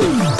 Woo!